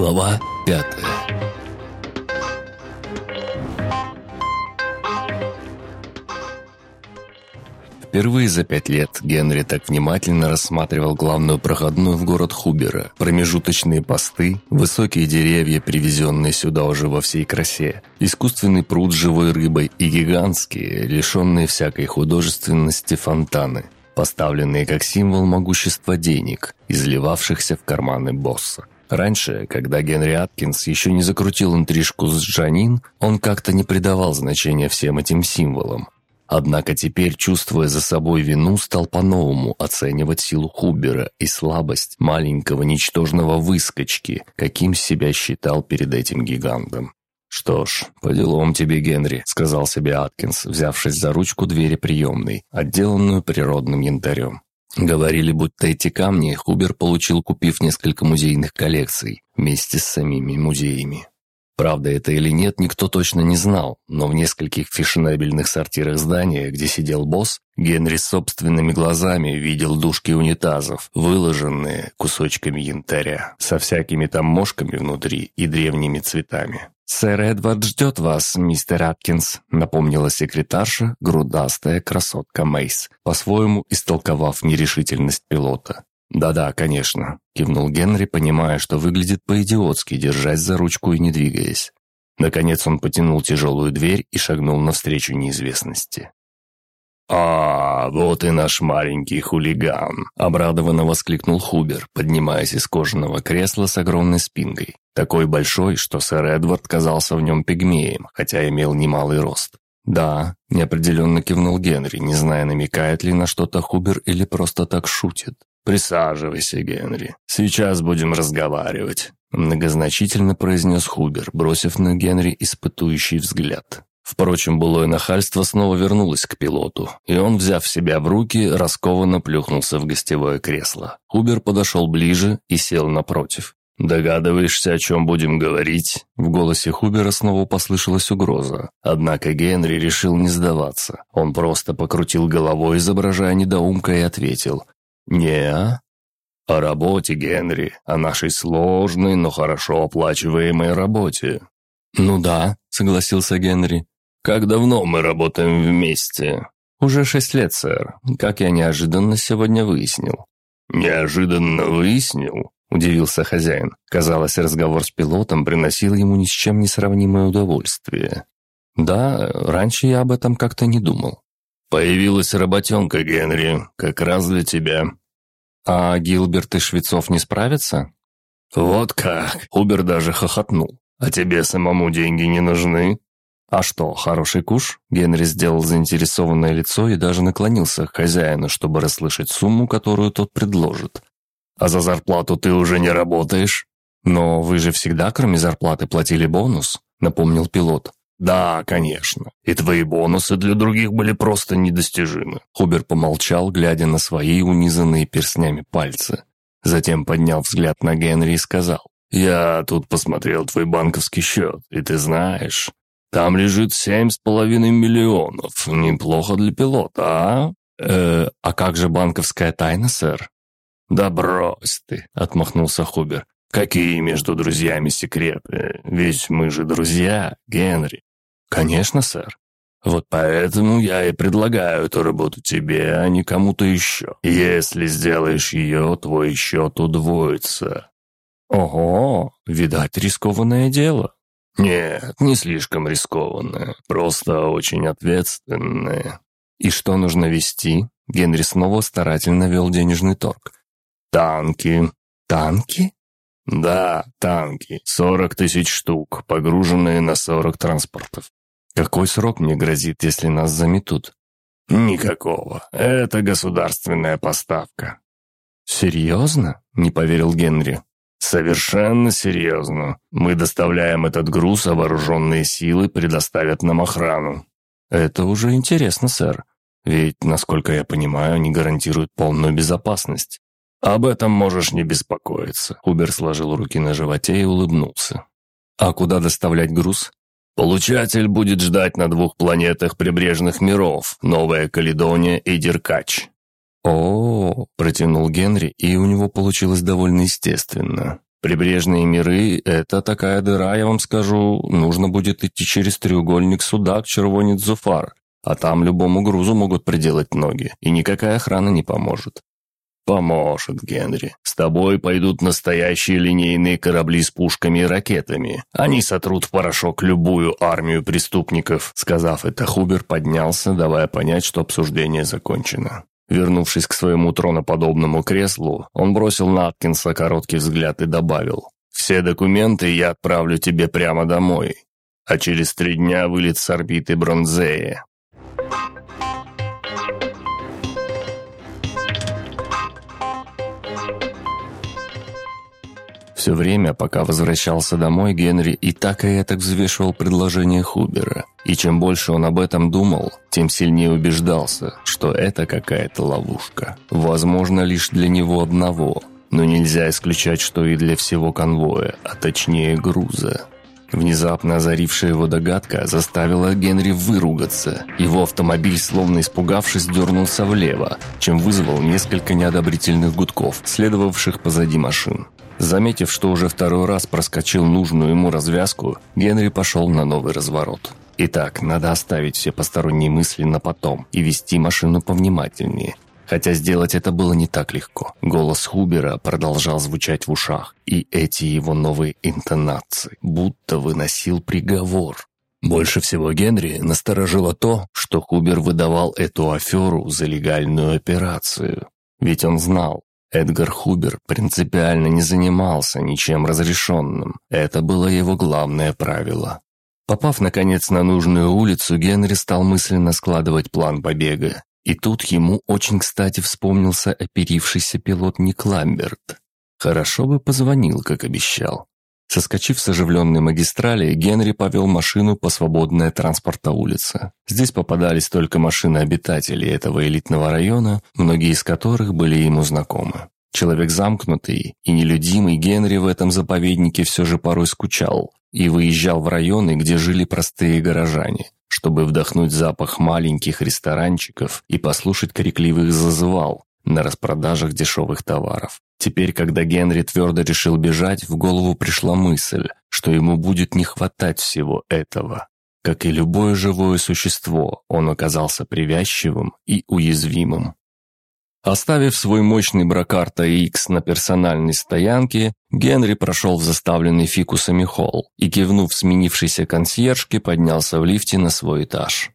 Глава пятая Впервые за пять лет Генри так внимательно рассматривал главную проходную в город Хубера, промежуточные посты, высокие деревья, привезенные сюда уже во всей красе, искусственный пруд с живой рыбой и гигантские, лишенные всякой художественности фонтаны, поставленные как символ могущества денег, изливавшихся в карманы босса. Раньше, когда Генри Аткинс еще не закрутил интрижку с Джанин, он как-то не придавал значения всем этим символам. Однако теперь, чувствуя за собой вину, стал по-новому оценивать силу Хубера и слабость маленького ничтожного выскочки, каким себя считал перед этим гигантом. «Что ж, по делам тебе, Генри», — сказал себе Аткинс, взявшись за ручку двери приемной, отделанную природным янтарем. Говорили, будто эти камни Хубер получил, купив несколько музейных коллекций вместе с самими музеями. Правда это или нет, никто точно не знал, но в нескольких фешенебельных сортирах здания, где сидел босс, Генри собственными глазами видел дужки унитазов, выложенные кусочками янтаря, со всякими там мошками внутри и древними цветами. «Сэр Эдвард ждет вас, мистер Аткинс», — напомнила секретарша, грудастая красотка Мейс, по-своему истолковав нерешительность пилота. «Да-да, конечно», — кивнул Генри, понимая, что выглядит по-идиотски, держась за ручку и не двигаясь. Наконец он потянул тяжелую дверь и шагнул навстречу неизвестности. «А, вот и наш маленький хулиган!» – обрадованно воскликнул Хубер, поднимаясь из кожаного кресла с огромной спинкой. Такой большой, что сэр Эдвард казался в нем пигмеем, хотя имел немалый рост. «Да», – неопределенно кивнул Генри, не зная, намекает ли на что-то Хубер или просто так шутит. «Присаживайся, Генри. Сейчас будем разговаривать», – многозначительно произнес Хубер, бросив на Генри испытующий взгляд. Впрочем, былое нахальство снова вернулось к пилоту, и он, взяв себя в руки, раскованно плюхнулся в гостевое кресло. Хубер подошел ближе и сел напротив. «Догадываешься, о чем будем говорить?» В голосе Хубера снова послышалась угроза. Однако Генри решил не сдаваться. Он просто покрутил головой, изображая недоумка, и ответил. не «О работе, Генри, о нашей сложной, но хорошо оплачиваемой работе». «Ну да», — согласился Генри. «Как давно мы работаем вместе?» «Уже шесть лет, сэр, как я неожиданно сегодня выяснил». «Неожиданно выяснил?» – удивился хозяин. Казалось, разговор с пилотом приносил ему ни с чем не сравнимое удовольствие. «Да, раньше я об этом как-то не думал». «Появилась работенка, Генри, как раз для тебя». «А Гилберт и Швецов не справятся?» «Вот как!» – Убер даже хохотнул. «А тебе самому деньги не нужны?» «А что, хороший куш?» Генри сделал заинтересованное лицо и даже наклонился к хозяину, чтобы расслышать сумму, которую тот предложит. «А за зарплату ты уже не работаешь?» «Но вы же всегда, кроме зарплаты, платили бонус», — напомнил пилот. «Да, конечно. И твои бонусы для других были просто недостижимы». Хубер помолчал, глядя на свои унизанные перстнями пальцы. Затем поднял взгляд на Генри и сказал. «Я тут посмотрел твой банковский счет, и ты знаешь, там лежит семь с половиной миллионов. Неплохо для пилота, а? Э, а как же банковская тайна, сэр? Да брось ты, отмахнулся Хубер. Какие между друзьями секреты? Ведь мы же друзья, Генри. Конечно, сэр. Вот поэтому я и предлагаю эту работу тебе, а не кому-то еще. Если сделаешь ее, твой счет удвоится. Ого, видать, рискованное дело. «Нет, не слишком рискованное, просто очень ответственное». «И что нужно вести?» Генри снова старательно вел денежный торг. «Танки». «Танки?» «Да, танки. Сорок тысяч штук, погруженные на сорок транспортов». «Какой срок мне грозит, если нас заметут?» «Никакого. Это государственная поставка». «Серьезно?» — не поверил Генри. «Совершенно серьезно. Мы доставляем этот груз, а вооруженные силы предоставят нам охрану». «Это уже интересно, сэр. Ведь, насколько я понимаю, они гарантируют полную безопасность». «Об этом можешь не беспокоиться», — Убер сложил руки на животе и улыбнулся. «А куда доставлять груз?» «Получатель будет ждать на двух планетах прибрежных миров, Новая Каледония и Деркач. О, протянул Генри, и у него получилось довольно естественно. Прибрежные миры – это такая дыра, я вам скажу, нужно будет идти через треугольник Судак, Червонец, Зуфар, а там любому грузу могут приделать ноги, и никакая охрана не поможет. «Поможет, Генри. С тобой пойдут настоящие линейные корабли с пушками и ракетами. Они сотрут в порошок любую армию преступников». Сказав это, Хубер поднялся, давая понять, что обсуждение закончено. Вернувшись к своему троноподобному креслу, он бросил на Аткинса короткий взгляд и добавил. «Все документы я отправлю тебе прямо домой, а через три дня вылет с орбиты Бронзея. Все время, пока возвращался домой, Генри и так и этак взвешивал предложение Хубера. И чем больше он об этом думал, тем сильнее убеждался, что это какая-то ловушка. Возможно, лишь для него одного. Но нельзя исключать, что и для всего конвоя, а точнее груза. Внезапно озарившая его догадка заставила Генри выругаться. Его автомобиль, словно испугавшись, дернулся влево, чем вызвал несколько неодобрительных гудков, следовавших позади машин. Заметив, что уже второй раз проскочил нужную ему развязку, Генри пошел на новый разворот. Итак, надо оставить все посторонние мысли на потом и вести машину повнимательнее. Хотя сделать это было не так легко. Голос Хубера продолжал звучать в ушах, и эти его новые интонации будто выносил приговор. Больше всего Генри насторожило то, что Хубер выдавал эту аферу за легальную операцию. Ведь он знал, Эдгар Хубер принципиально не занимался ничем разрешенным. Это было его главное правило. Попав, наконец, на нужную улицу, Генри стал мысленно складывать план побега. И тут ему очень кстати вспомнился оперившийся пилот Ник Ламберт. Хорошо бы позвонил, как обещал. Соскочив с оживленной магистрали, Генри повел машину по свободной транспорта улице. Здесь попадались только машины обитателей этого элитного района, многие из которых были ему знакомы. Человек замкнутый и нелюдимый Генри в этом заповеднике все же порой скучал и выезжал в районы, где жили простые горожане, чтобы вдохнуть запах маленьких ресторанчиков и послушать крикливых зазывал на распродажах дешевых товаров. Теперь, когда Генри твердо решил бежать, в голову пришла мысль, что ему будет не хватать всего этого. Как и любое живое существо, он оказался привязчивым и уязвимым. Оставив свой мощный Бракарта X на персональной стоянке, Генри прошел в заставленный фикусами холл и, кивнув сменившейся консьержке, поднялся в лифте на свой этаж.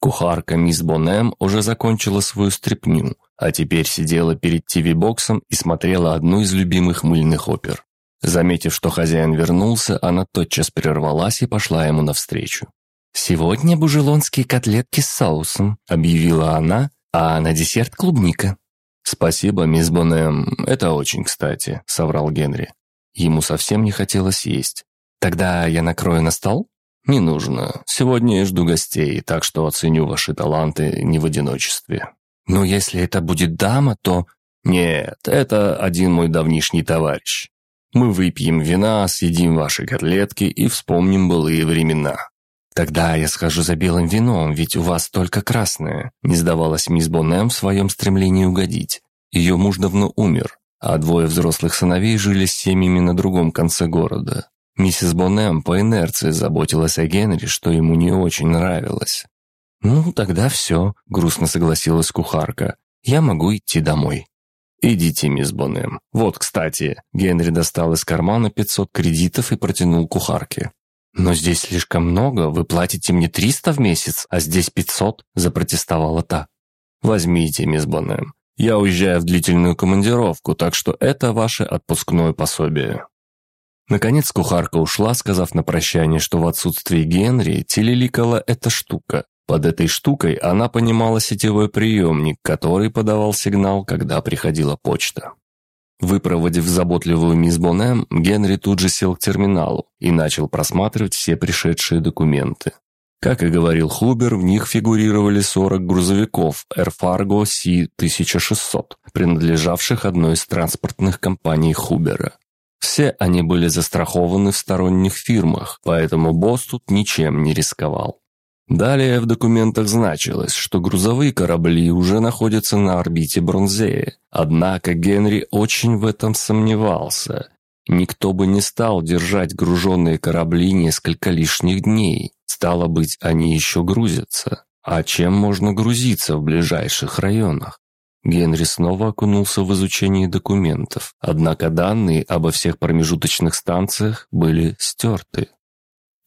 Кухарка мисс Бонем уже закончила свою стряпню, а теперь сидела перед ТВ-боксом и смотрела одну из любимых мыльных опер. Заметив, что хозяин вернулся, она тотчас прервалась и пошла ему навстречу. «Сегодня бужелонские котлетки с соусом», — объявила она, «а на десерт клубника». «Спасибо, мисс Бонем, это очень кстати», — соврал Генри. Ему совсем не хотелось есть. «Тогда я накрою на стол?» «Не нужно. Сегодня я жду гостей, так что оценю ваши таланты не в одиночестве». «Но если это будет дама, то...» «Нет, это один мой давнишний товарищ. Мы выпьем вина, съедим ваши котлетки и вспомним былые времена». «Тогда я схожу за белым вином, ведь у вас только красное», не сдавалась мисс Бонем в своем стремлении угодить. Ее муж давно умер, а двое взрослых сыновей жили с семьями на другом конце города. Миссис Бонем по инерции заботилась о Генри, что ему не очень нравилось. «Ну, тогда все», — грустно согласилась кухарка. «Я могу идти домой». «Идите, мисс Бонем. Вот, кстати». Генри достал из кармана 500 кредитов и протянул кухарке. «Но здесь слишком много. Вы платите мне 300 в месяц, а здесь 500», — запротестовала та. «Возьмите, мисс Бонем. Я уезжаю в длительную командировку, так что это ваше отпускное пособие». Наконец кухарка ушла, сказав на прощание, что в отсутствии Генри телеликала эта штука. Под этой штукой она понимала сетевой приемник, который подавал сигнал, когда приходила почта. Выпроводив заботливую мисс Бонем, Генри тут же сел к терминалу и начал просматривать все пришедшие документы. Как и говорил Хубер, в них фигурировали 40 грузовиков Air Fargo C-1600, принадлежавших одной из транспортных компаний Хубера. Все они были застрахованы в сторонних фирмах, поэтому босс тут ничем не рисковал. Далее в документах значилось, что грузовые корабли уже находятся на орбите Бронзея. Однако Генри очень в этом сомневался. Никто бы не стал держать груженные корабли несколько лишних дней. Стало быть, они еще грузятся. А чем можно грузиться в ближайших районах? Генри снова окунулся в изучение документов, однако данные обо всех промежуточных станциях были стерты.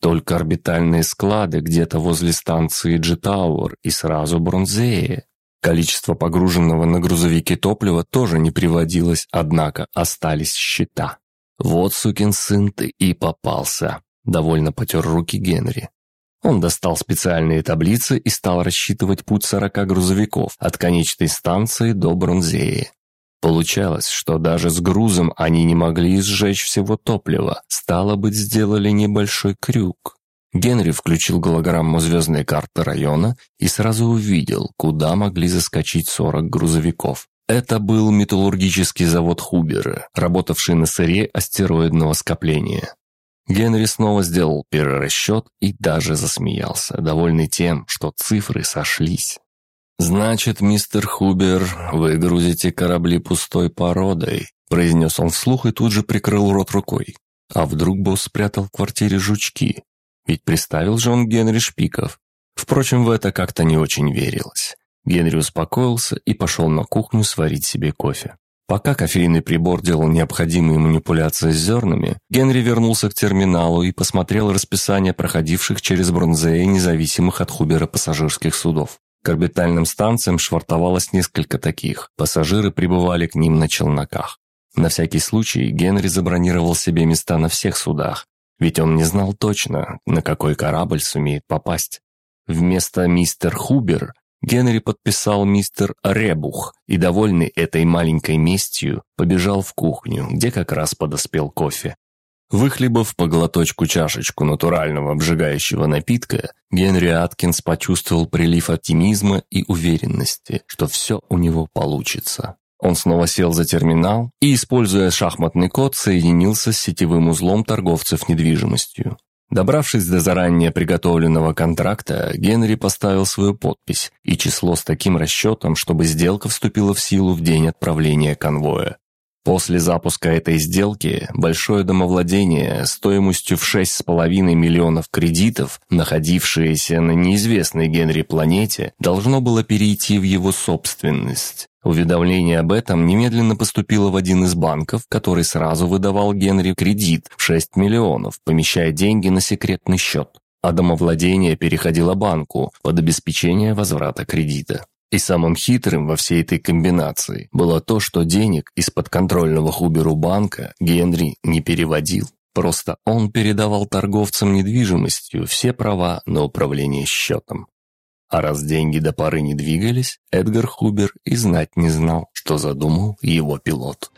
Только орбитальные склады где-то возле станции Джетауэр и сразу Бронзее. Количество погруженного на грузовики топлива тоже не приводилось, однако остались счета. «Вот, сукин сын, ты и попался», — довольно потер руки Генри. Он достал специальные таблицы и стал рассчитывать путь сорока грузовиков от конечной станции до Бронзеи. Получалось, что даже с грузом они не могли сжечь всего топлива, стало быть, сделали небольшой крюк. Генри включил голограмму звездной карты района и сразу увидел, куда могли заскочить 40 грузовиков. Это был металлургический завод Хубера, работавший на сыре астероидного скопления. Генри снова сделал перерасчет и даже засмеялся, довольный тем, что цифры сошлись. «Значит, мистер Хубер, вы грузите корабли пустой породой», произнес он вслух и тут же прикрыл рот рукой. А вдруг босс спрятал в квартире жучки? Ведь приставил же он Генри Шпиков. Впрочем, в это как-то не очень верилось. Генри успокоился и пошел на кухню сварить себе кофе. Пока кофейный прибор делал необходимые манипуляции с зернами, Генри вернулся к терминалу и посмотрел расписание проходивших через Бронзее независимых от Хубера пассажирских судов. К орбитальным станциям швартовалось несколько таких. Пассажиры прибывали к ним на челноках. На всякий случай Генри забронировал себе места на всех судах, ведь он не знал точно, на какой корабль сумеет попасть. Вместо мистер Хубер Генри подписал мистер Ребух и, довольный этой маленькой местью, побежал в кухню, где как раз подоспел кофе. Выхлебав по глоточку чашечку натурального обжигающего напитка, Генри Аткинс почувствовал прилив оптимизма и уверенности, что все у него получится. Он снова сел за терминал и, используя шахматный код, соединился с сетевым узлом торговцев недвижимостью. Добравшись до заранее приготовленного контракта, Генри поставил свою подпись и число с таким расчетом, чтобы сделка вступила в силу в день отправления конвоя. После запуска этой сделки большое домовладение стоимостью в 6,5 миллионов кредитов, находившееся на неизвестной Генри планете, должно было перейти в его собственность. Уведомление об этом немедленно поступило в один из банков, который сразу выдавал Генри кредит в 6 миллионов, помещая деньги на секретный счет. А домовладение переходило банку под обеспечение возврата кредита. И самым хитрым во всей этой комбинации было то, что денег из подконтрольного Хуберу банка Генри не переводил. Просто он передавал торговцам недвижимостью все права на управление счетом. А раз деньги до поры не двигались, Эдгар Хубер и знать не знал, что задумал его пилот.